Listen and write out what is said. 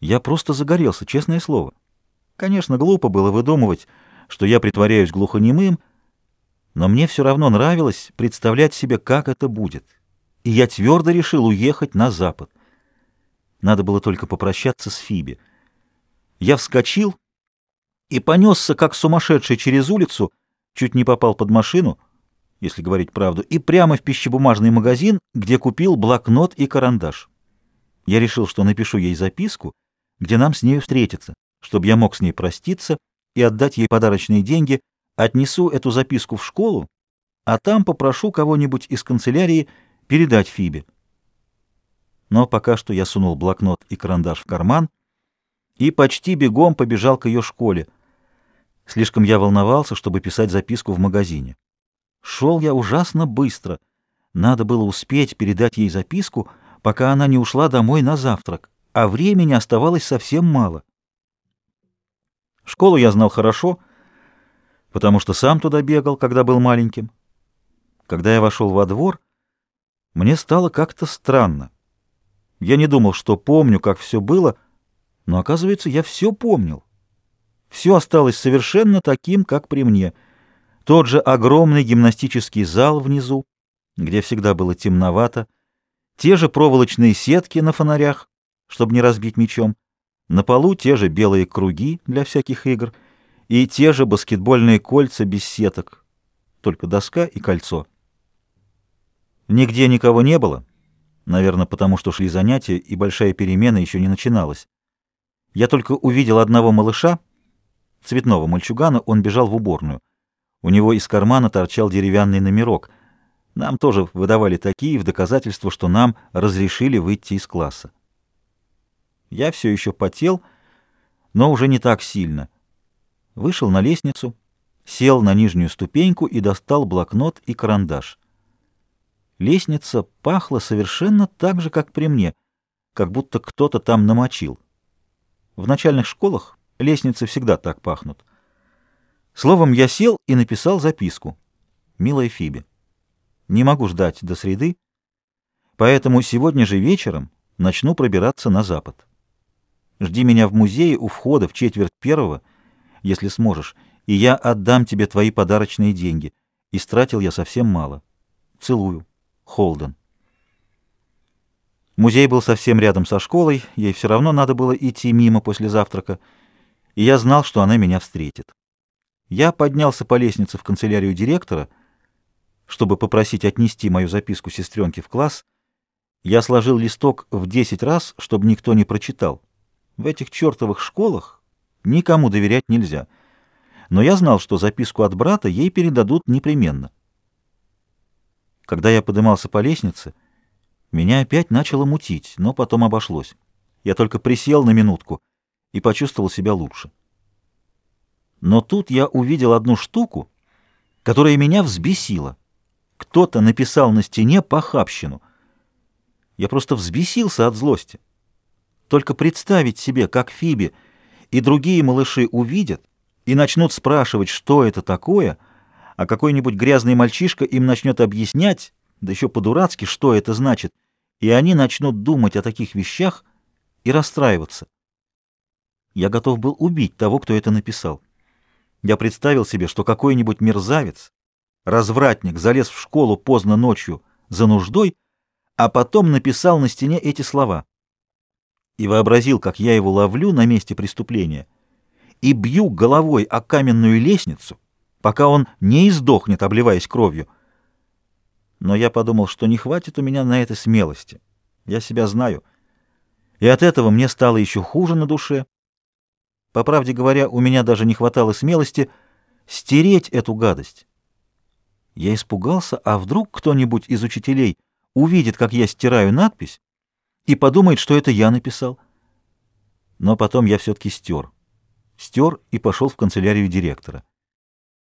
Я просто загорелся, честное слово. Конечно, глупо было выдумывать, что я притворяюсь глухонемым, но мне все равно нравилось представлять себе, как это будет. И я твердо решил уехать на запад. Надо было только попрощаться с Фиби. Я вскочил и понесся, как сумасшедший, через улицу, чуть не попал под машину, если говорить правду, и прямо в пищебумажный магазин, где купил блокнот и карандаш. Я решил, что напишу ей записку, где нам с нею встретиться, чтобы я мог с ней проститься и отдать ей подарочные деньги, отнесу эту записку в школу, а там попрошу кого-нибудь из канцелярии передать Фибе. Но пока что я сунул блокнот и карандаш в карман и почти бегом побежал к ее школе. Слишком я волновался, чтобы писать записку в магазине. Шел я ужасно быстро. Надо было успеть передать ей записку, пока она не ушла домой на завтрак а времени оставалось совсем мало. Школу я знал хорошо, потому что сам туда бегал, когда был маленьким. Когда я вошел во двор, мне стало как-то странно. Я не думал, что помню, как все было, но, оказывается, я все помнил. Все осталось совершенно таким, как при мне. Тот же огромный гимнастический зал внизу, где всегда было темновато, те же проволочные сетки на фонарях, чтобы не разбить мячом. На полу те же белые круги для всяких игр и те же баскетбольные кольца без сеток, только доска и кольцо. Нигде никого не было, наверное, потому что шли занятия, и большая перемена еще не начиналась. Я только увидел одного малыша, цветного мальчугана, он бежал в уборную. У него из кармана торчал деревянный номерок. Нам тоже выдавали такие в доказательство, что нам разрешили выйти из класса. Я все еще потел, но уже не так сильно. Вышел на лестницу, сел на нижнюю ступеньку и достал блокнот и карандаш. Лестница пахла совершенно так же, как при мне, как будто кто-то там намочил. В начальных школах лестницы всегда так пахнут. Словом, я сел и написал записку. «Милая Фиби, не могу ждать до среды, поэтому сегодня же вечером начну пробираться на запад». Жди меня в музее у входа в четверть первого, если сможешь, и я отдам тебе твои подарочные деньги. Истратил я совсем мало. Целую. Холден. Музей был совсем рядом со школой, ей все равно надо было идти мимо после завтрака, и я знал, что она меня встретит. Я поднялся по лестнице в канцелярию директора, чтобы попросить отнести мою записку сестренке в класс. Я сложил листок в десять раз, чтобы никто не прочитал. В этих чертовых школах никому доверять нельзя. Но я знал, что записку от брата ей передадут непременно. Когда я подымался по лестнице, меня опять начало мутить, но потом обошлось. Я только присел на минутку и почувствовал себя лучше. Но тут я увидел одну штуку, которая меня взбесила. Кто-то написал на стене похабщину. Я просто взбесился от злости. Только представить себе, как Фиби и другие малыши увидят и начнут спрашивать, что это такое, а какой-нибудь грязный мальчишка им начнет объяснять, да еще по-дурацки, что это значит, и они начнут думать о таких вещах и расстраиваться. Я готов был убить того, кто это написал. Я представил себе, что какой-нибудь мерзавец, развратник, залез в школу поздно ночью за нуждой, а потом написал на стене эти слова — и вообразил, как я его ловлю на месте преступления и бью головой о каменную лестницу, пока он не издохнет, обливаясь кровью. Но я подумал, что не хватит у меня на это смелости. Я себя знаю. И от этого мне стало еще хуже на душе. По правде говоря, у меня даже не хватало смелости стереть эту гадость. Я испугался, а вдруг кто-нибудь из учителей увидит, как я стираю надпись, и подумает, что это я написал. Но потом я все-таки стер. Стер и пошел в канцелярию директора.